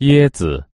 椰子。